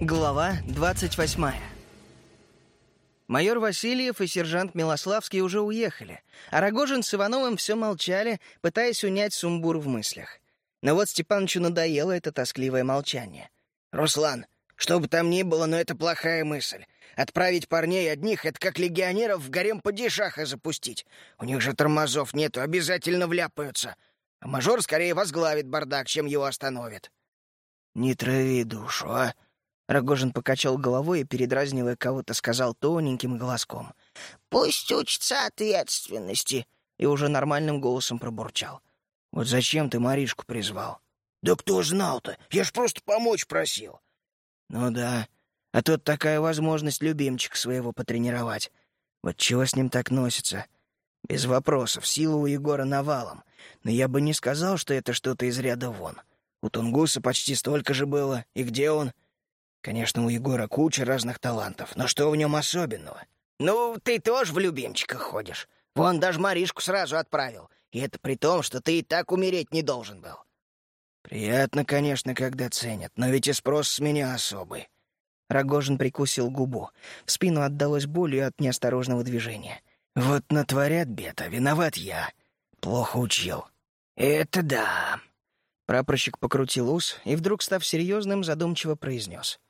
Глава 28 Майор Васильев и сержант Милославский уже уехали, а Рогожин с Ивановым все молчали, пытаясь унять сумбур в мыслях. Но вот Степановичу надоело это тоскливое молчание. «Руслан, что бы там ни было, но это плохая мысль. Отправить парней одних — это как легионеров в гарем падишаха запустить. У них же тормозов нету, обязательно вляпаются. А мажор скорее возглавит бардак, чем его остановит». «Не трави душу, а!» Рогожин покачал головой и, передразнивая кого-то, сказал тоненьким голоском. «Пусть учится ответственности!» И уже нормальным голосом пробурчал. «Вот зачем ты Маришку призвал?» «Да кто знал-то? Я ж просто помочь просил!» «Ну да, а тут такая возможность любимчика своего потренировать. Вот чего с ним так носится?» Без вопросов, сила у Егора навалом. Но я бы не сказал, что это что-то из ряда вон. У Тунгуса почти столько же было. И где он? Конечно, у Егора куча разных талантов, но что в нем особенного? Ну, ты тоже в любимчиках ходишь. Вон даже Маришку сразу отправил. И это при том, что ты и так умереть не должен был. Приятно, конечно, когда ценят, но ведь и спрос с меня особый. Рогожин прикусил губу. В спину отдалось болью от неосторожного движения. Вот натворят бед, а виноват я. Плохо учил. Это да. Прапорщик покрутил ус и вдруг, став серьезным, задумчиво произнес.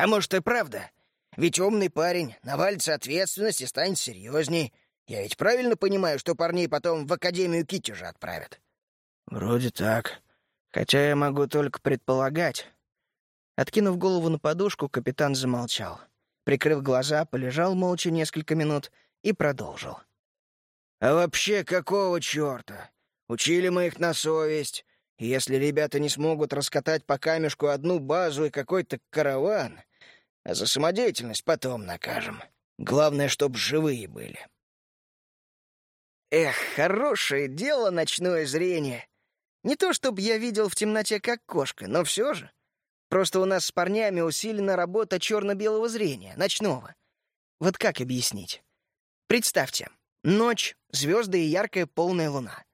А может и правда? Ведь умный парень, навалится ответственность и станет серьезней. Я ведь правильно понимаю, что парней потом в Академию Китежа отправят? Вроде так. Хотя я могу только предполагать. Откинув голову на подушку, капитан замолчал. Прикрыв глаза, полежал молча несколько минут и продолжил. «А вообще, какого черта? Учили мы их на совесть. Если ребята не смогут раскатать по камешку одну базу и какой-то караван, а за самодеятельность потом накажем. Главное, чтоб живые были». Эх, хорошее дело ночное зрение. Не то чтобы я видел в темноте как кошка, но все же. Просто у нас с парнями усилена работа черно-белого зрения, ночного. Вот как объяснить? Представьте, ночь, звезды и яркая полная луна.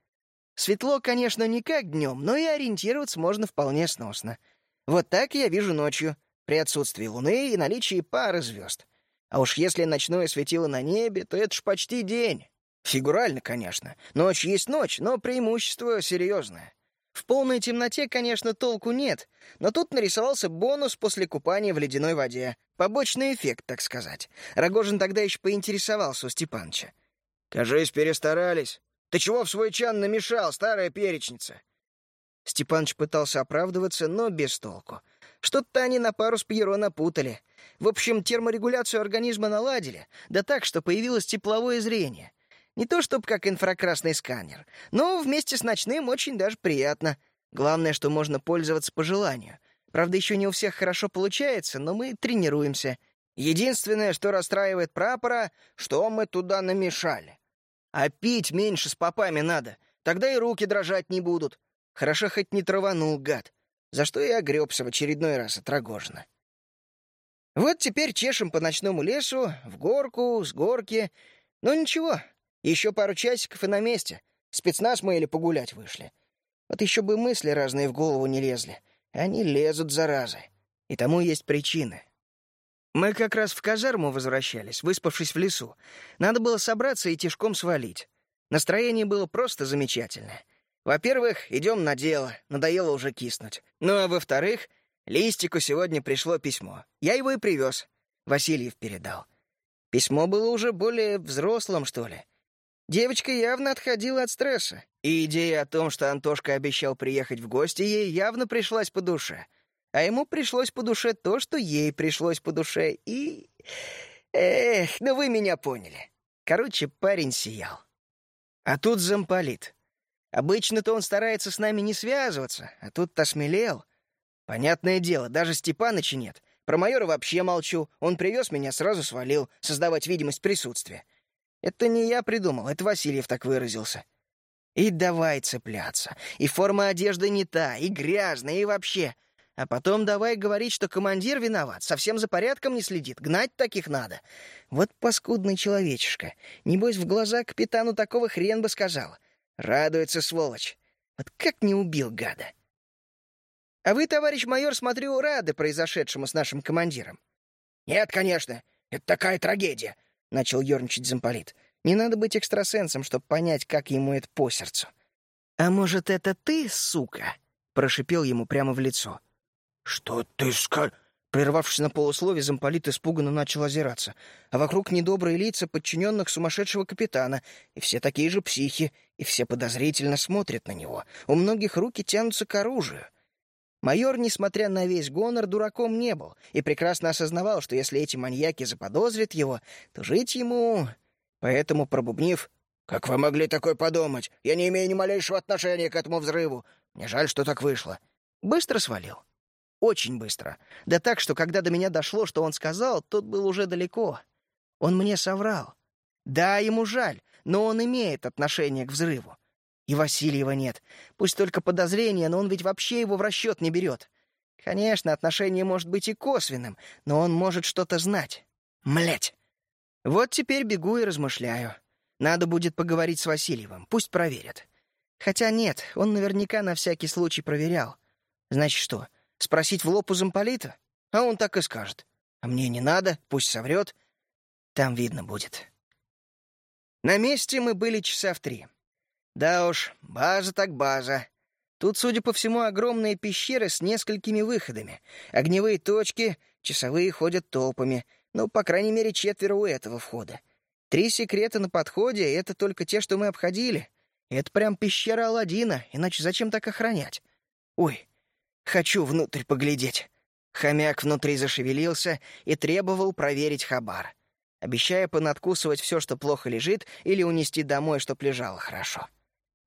Светло, конечно, не как днем, но и ориентироваться можно вполне сносно. Вот так я вижу ночью, при отсутствии луны и наличии пары звезд. А уж если ночное светило на небе, то это ж почти день. Фигурально, конечно. Ночь есть ночь, но преимущество серьезное. В полной темноте, конечно, толку нет, но тут нарисовался бонус после купания в ледяной воде. Побочный эффект, так сказать. Рогожин тогда еще поинтересовался у Степанча. «Кажись, перестарались. Ты чего в свой чан намешал, старая перечница?» Степаныч пытался оправдываться, но без толку. Что-то они на пару с Пьеро напутали. В общем, терморегуляцию организма наладили, да так, что появилось тепловое зрение. Не то чтобы как инфракрасный сканер, но вместе с ночным очень даже приятно. Главное, что можно пользоваться по желанию. Правда, еще не у всех хорошо получается, но мы тренируемся. Единственное, что расстраивает прапора, что мы туда намешали. А пить меньше с попами надо, тогда и руки дрожать не будут. Хорошо хоть не траванул, гад. За что и огребся в очередной раз от Рогожина. Вот теперь чешем по ночному лесу, в горку, с горки. Но ничего, еще пару часиков и на месте. Спецназ мы или погулять вышли. Вот еще бы мысли разные в голову не лезли. Они лезут, заразы. И тому есть причины. Мы как раз в казарму возвращались, выспавшись в лесу. Надо было собраться и тишком свалить. Настроение было просто замечательное. Во-первых, идем на дело, надоело уже киснуть. Ну а во-вторых, Листику сегодня пришло письмо. Я его и привез. Васильев передал. Письмо было уже более взрослым, что ли. Девочка явно отходила от стресса, и идея о том, что Антошка обещал приехать в гости, ей явно пришлась по душе. А ему пришлось по душе то, что ей пришлось по душе, и... Эх, ну вы меня поняли. Короче, парень сиял. А тут замполит. Обычно-то он старается с нами не связываться, а тут-то смелел. Понятное дело, даже Степаныча нет. Про майора вообще молчу. Он привез меня, сразу свалил, создавать видимость присутствия. Это не я придумал, это Васильев так выразился. И давай цепляться. И форма одежды не та, и грязная, и вообще. А потом давай говорить, что командир виноват, совсем за порядком не следит, гнать таких надо. Вот паскудный человечишка. Небось, в глаза капитану такого хрен бы сказал. Радуется, сволочь. Вот как не убил гада. А вы, товарищ майор, смотрю, рады произошедшему с нашим командиром. «Нет, конечно. Это такая трагедия», — начал ерничать замполит. «Не надо быть экстрасенсом, чтобы понять, как ему это по сердцу». «А может, это ты, сука?» — прошипел ему прямо в лицо. «Что ты ска...» Прервавшись на полуслове, замполит испуганно начал озираться. А вокруг недобрые лица подчиненных сумасшедшего капитана, и все такие же психи, и все подозрительно смотрят на него. У многих руки тянутся к оружию. Майор, несмотря на весь гонор, дураком не был и прекрасно осознавал, что если эти маньяки заподозрят его, то жить ему... Поэтому, пробубнив, «Как вы могли такое подумать? Я не имею ни малейшего отношения к этому взрыву. Мне жаль, что так вышло». Быстро свалил. Очень быстро. Да так, что когда до меня дошло, что он сказал, тот был уже далеко. Он мне соврал. Да, ему жаль, но он имеет отношение к взрыву. И Васильева нет. Пусть только подозрение, но он ведь вообще его в расчет не берет. Конечно, отношение может быть и косвенным, но он может что-то знать. Млять! Вот теперь бегу и размышляю. Надо будет поговорить с Васильевым, пусть проверят. Хотя нет, он наверняка на всякий случай проверял. Значит что, спросить в лоб у замполита? А он так и скажет. А мне не надо, пусть соврет. Там видно будет. На месте мы были часа в три. Да уж, база так база. Тут, судя по всему, огромные пещеры с несколькими выходами. Огневые точки, часовые ходят толпами. Ну, по крайней мере, четверо у этого входа. Три секрета на подходе — это только те, что мы обходили. Это прям пещера Аладдина, иначе зачем так охранять? Ой, хочу внутрь поглядеть. Хомяк внутри зашевелился и требовал проверить хабар, обещая понадкусывать все, что плохо лежит, или унести домой, чтоб лежало хорошо.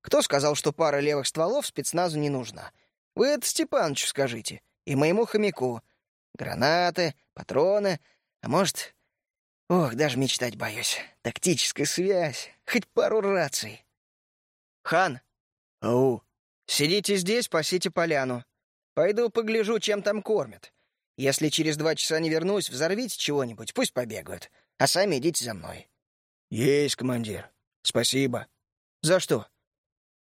Кто сказал, что пара левых стволов спецназу не нужна? Вы это Степанычу скажите. И моему хомяку. Гранаты, патроны, а может... Ох, даже мечтать боюсь. Тактическая связь, хоть пару раций. Хан. Ау. Сидите здесь, пасите поляну. Пойду погляжу, чем там кормят. Если через два часа не вернусь, взорвите чего-нибудь, пусть побегают. А сами идите за мной. Есть, командир. Спасибо. За что?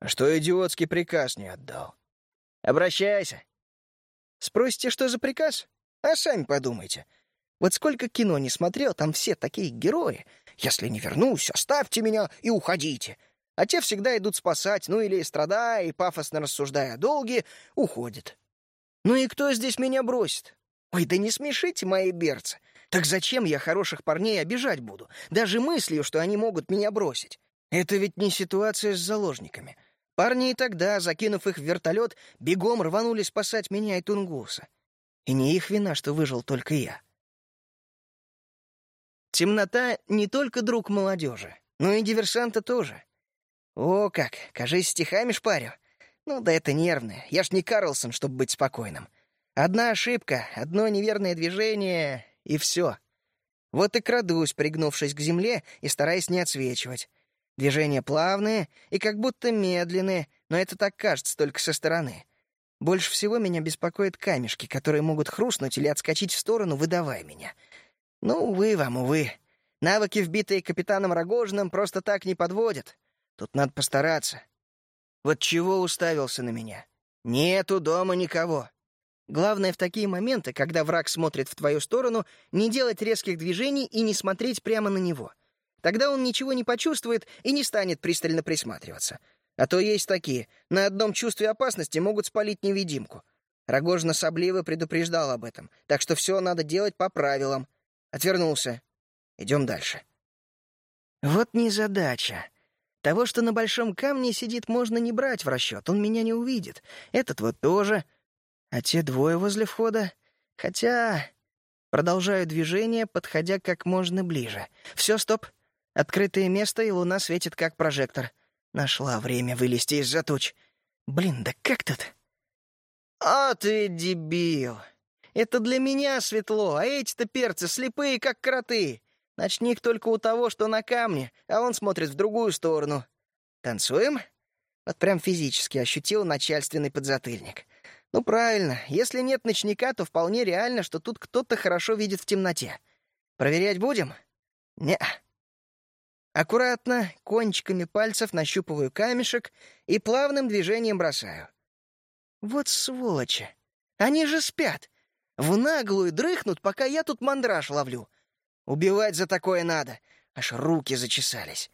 А что идиотский приказ не отдал? Обращайся. Спросите, что за приказ? А сами подумайте. Вот сколько кино не смотрел, там все такие герои. Если не вернусь, оставьте меня и уходите. А те всегда идут спасать, ну или, страдая и пафосно рассуждая о долге, уходят. Ну и кто здесь меня бросит? Ой, да не смешите мои берцы. Так зачем я хороших парней обижать буду? Даже мыслью, что они могут меня бросить. Это ведь не ситуация с заложниками. Парни и тогда, закинув их в вертолет, бегом рванули спасать меня и Тунгуса. И не их вина, что выжил только я. Темнота — не только друг молодежи, но и диверсанта тоже. О, как, кажись, стихами шпарю. Ну да это нервное, я ж не Карлсон, чтобы быть спокойным. Одна ошибка, одно неверное движение — и все. Вот и крадусь, пригнувшись к земле и стараясь не отсвечивать. Движения плавные и как будто медленные, но это так кажется только со стороны. Больше всего меня беспокоят камешки, которые могут хрустнуть или отскочить в сторону, выдавая меня. Ну, увы вам, увы. Навыки, вбитые капитаном Рогожиным, просто так не подводят. Тут надо постараться. Вот чего уставился на меня? Нету дома никого. Главное в такие моменты, когда враг смотрит в твою сторону, не делать резких движений и не смотреть прямо на него — Тогда он ничего не почувствует и не станет пристально присматриваться. А то есть такие, на одном чувстве опасности могут спалить невидимку. Рогожин особливо предупреждал об этом, так что все надо делать по правилам. Отвернулся. Идем дальше. Вот незадача. Того, что на большом камне сидит, можно не брать в расчет, он меня не увидит. Этот вот тоже. А те двое возле входа... Хотя... Продолжаю движение, подходя как можно ближе. Все, стоп. Открытое место, и луна светит как прожектор. Нашла время вылезти из-за туч. Блин, да как тут? А ты дебил! Это для меня светло, а эти-то перцы слепые, как кроты. Ночник только у того, что на камне, а он смотрит в другую сторону. Танцуем? Вот прям физически ощутил начальственный подзатыльник. Ну, правильно, если нет ночника, то вполне реально, что тут кто-то хорошо видит в темноте. Проверять будем? Не. Аккуратно, кончиками пальцев нащупываю камешек и плавным движением бросаю. Вот сволочи. Они же спят. В наглую дрыхнут, пока я тут мандраж ловлю. Убивать за такое надо. Аж руки зачесались.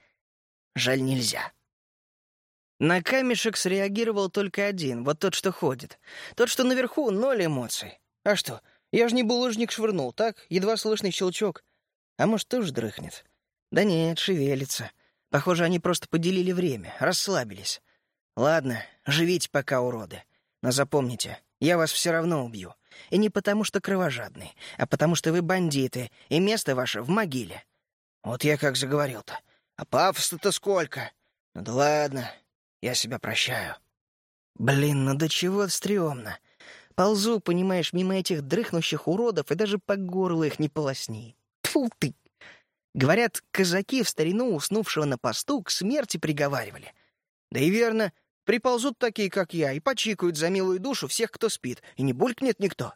Жаль, нельзя. На камешек среагировал только один, вот тот, что ходит. Тот, что наверху, ноль эмоций. А что, я же не булыжник швырнул, так? Едва слышный щелчок. А может, тоже дрыхнет? Да нет, шевелится. Похоже, они просто поделили время, расслабились. Ладно, живите пока, уроды. Но запомните, я вас все равно убью. И не потому, что кровожадный, а потому, что вы бандиты, и место ваше в могиле. Вот я как заговорил-то. А пафоса-то сколько? Ну да ладно, я себя прощаю. Блин, ну до чего стрёмно. Ползу, понимаешь, мимо этих дрыхнущих уродов и даже по горлу их не полосни. Тьфу ты! Говорят, казаки в старину уснувшего на посту к смерти приговаривали. Да и верно, приползут такие, как я, и почикают за милую душу всех, кто спит, и не булькнет никто.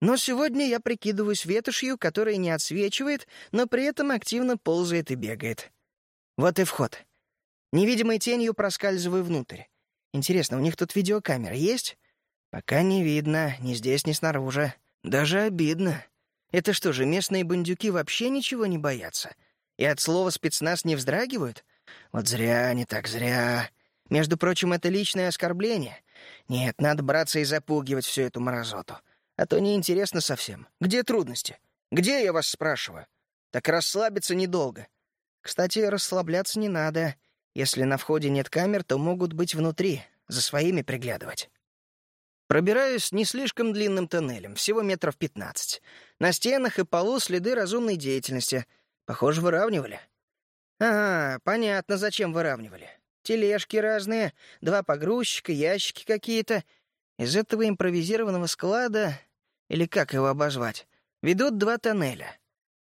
Но сегодня я прикидываюсь ветошью, которая не отсвечивает, но при этом активно ползает и бегает. Вот и вход. Невидимой тенью проскальзываю внутрь. Интересно, у них тут видеокамера есть? Пока не видно, ни здесь, ни снаружи. Даже обидно. Это что же, местные бандюки вообще ничего не боятся? И от слова «спецназ» не вздрагивают? Вот зря, не так зря. Между прочим, это личное оскорбление. Нет, надо браться и запугивать всю эту мразоту. А то неинтересно совсем. Где трудности? Где, я вас спрашиваю? Так расслабиться недолго. Кстати, расслабляться не надо. Если на входе нет камер, то могут быть внутри, за своими приглядывать. Пробираюсь не слишком длинным тоннелем, всего метров пятнадцать. На стенах и полу следы разумной деятельности. Похоже, выравнивали. Ага, понятно, зачем выравнивали. Тележки разные, два погрузчика, ящики какие-то. Из этого импровизированного склада, или как его обозвать, ведут два тоннеля.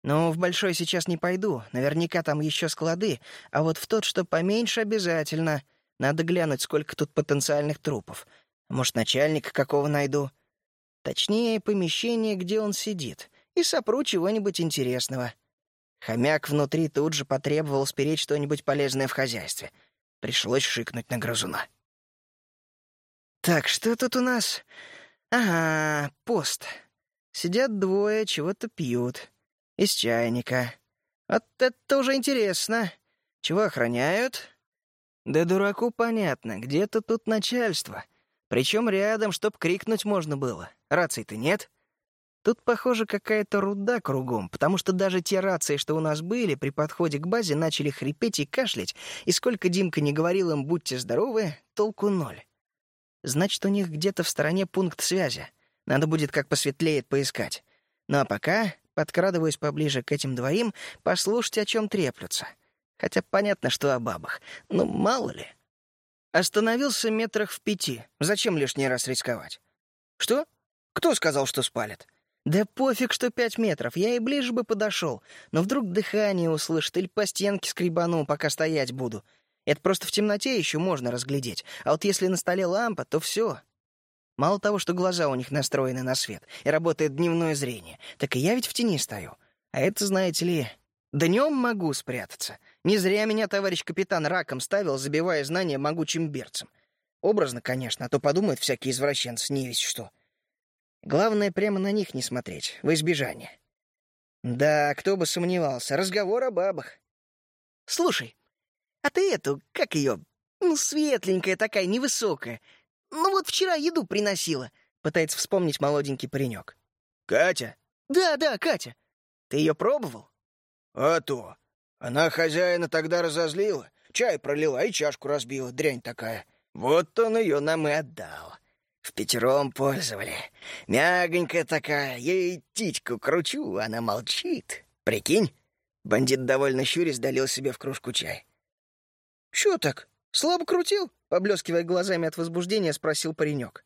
Но в большой сейчас не пойду, наверняка там еще склады, а вот в тот, что поменьше, обязательно. Надо глянуть, сколько тут потенциальных трупов — может, начальника какого найду? Точнее, помещение, где он сидит. И сопру чего-нибудь интересного. Хомяк внутри тут же потребовал спереть что-нибудь полезное в хозяйстве. Пришлось шикнуть на грызуна. «Так, что тут у нас? Ага, пост. Сидят двое, чего-то пьют. Из чайника. Вот это уже интересно. Чего охраняют? Да дураку понятно, где-то тут начальство. Причем рядом, чтоб крикнуть можно было. Раций-то нет. Тут, похоже, какая-то руда кругом, потому что даже те рации, что у нас были, при подходе к базе начали хрипеть и кашлять, и сколько Димка не говорил им «будьте здоровы», толку ноль. Значит, у них где-то в стороне пункт связи. Надо будет, как посветлеет, поискать. Ну а пока подкрадываюсь поближе к этим двоим, послушать, о чем треплются. Хотя понятно, что о бабах. Ну, мало ли. Остановился метрах в пяти. Зачем лишний раз рисковать? Что? Кто сказал, что спалят? Да пофиг, что пять метров, я и ближе бы подошел. Но вдруг дыхание услышит или по стенке скребану, пока стоять буду. Это просто в темноте еще можно разглядеть. А вот если на столе лампа, то все. Мало того, что глаза у них настроены на свет и работает дневное зрение, так и я ведь в тени стою. А это, знаете ли, Днем могу спрятаться. Не зря меня товарищ капитан раком ставил, забивая знания могучим берцем. Образно, конечно, а то подумают всякие извращенцы, не весь что. Главное, прямо на них не смотреть, в избежание. Да, кто бы сомневался, разговор о бабах. Слушай, а ты эту, как ее, ну, светленькая такая, невысокая. Ну вот вчера еду приносила, пытается вспомнить молоденький паренек. Катя? Да, да, Катя. Ты ее пробовал? «А то! Она хозяина тогда разозлила, чай пролила и чашку разбила, дрянь такая. Вот он ее нам и отдал. В пятером пользовали. Мягонькая такая, ей титьку кручу, она молчит. Прикинь?» Бандит довольно щурясь долил себе в кружку чай. «Чё так? Слабо крутил?» — поблескивая глазами от возбуждения, спросил паренек.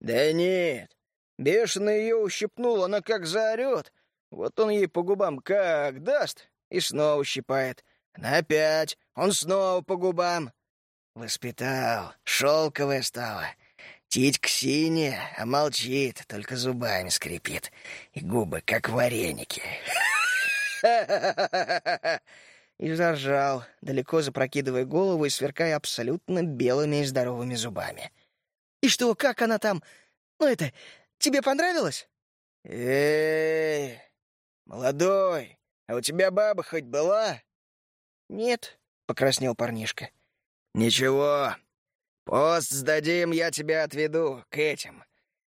«Да нет. Бешено ее ущипнул, она как заорет. Вот он ей по губам как даст, и снова щипает. Она опять, он снова по губам. Воспитал, шелковая стала. Титька синяя, а молчит, только зубами скрипит. И губы, как вареники. И заржал, далеко запрокидывая голову и сверкая абсолютно белыми и здоровыми зубами. «И что, как она там? Ну это, тебе понравилось?» Эй, молодой, а у тебя баба хоть была? Нет, покраснел парнишка. Ничего, пост сдадим, я тебя отведу к этим.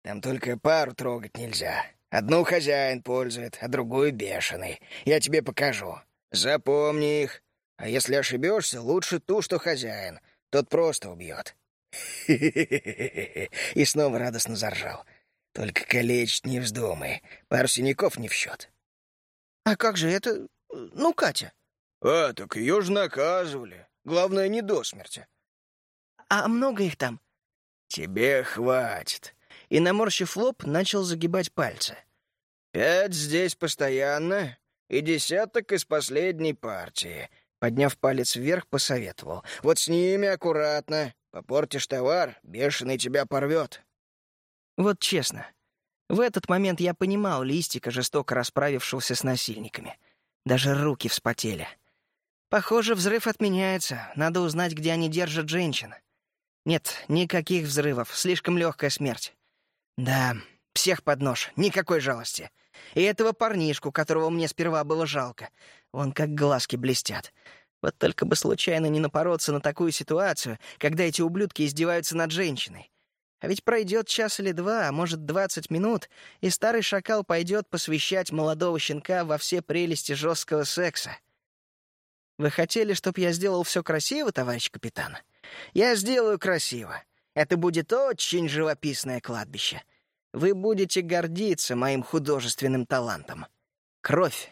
Там только пару трогать нельзя. Одну хозяин пользует, а другую бешеный. Я тебе покажу. Запомни их. А если ошибешься, лучше ту, что хозяин. Тот просто убьет. И снова радостно заржал. Только калечить не вздумай. Пару синяков не в счет. А как же это... Ну, Катя? А, так ее же наказывали. Главное, не до смерти. А много их там? Тебе хватит. И, наморщив лоб, начал загибать пальцы. Пять здесь постоянно и десяток из последней партии. Подняв палец вверх, посоветовал. Вот с ними аккуратно. Попортишь товар, бешеный тебя порвет. Вот честно, в этот момент я понимал листика, жестоко расправившегося с насильниками. Даже руки вспотели. Похоже, взрыв отменяется. Надо узнать, где они держат женщин. Нет, никаких взрывов. Слишком легкая смерть. Да, всех под нож. Никакой жалости. И этого парнишку, которого мне сперва было жалко. Он как глазки блестят. Вот только бы случайно не напороться на такую ситуацию, когда эти ублюдки издеваются над женщиной. А ведь пройдет час или два, а может, двадцать минут, и старый шакал пойдет посвящать молодого щенка во все прелести жесткого секса. Вы хотели, чтобы я сделал все красиво, товарищ капитан? Я сделаю красиво. Это будет очень живописное кладбище. Вы будете гордиться моим художественным талантом. Кровь.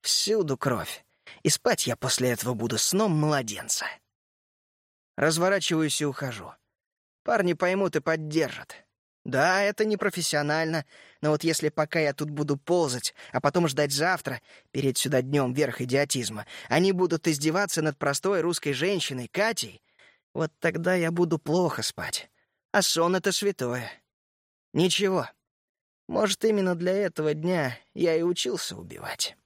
Всюду кровь. И спать я после этого буду сном младенца. Разворачиваюсь и ухожу. Парни поймут и поддержат. Да, это не профессионально, но вот если пока я тут буду ползать, а потом ждать завтра, перед сюда днем верх идиотизма, они будут издеваться над простой русской женщиной, Катей, вот тогда я буду плохо спать. А сон — это святое. Ничего. Может, именно для этого дня я и учился убивать.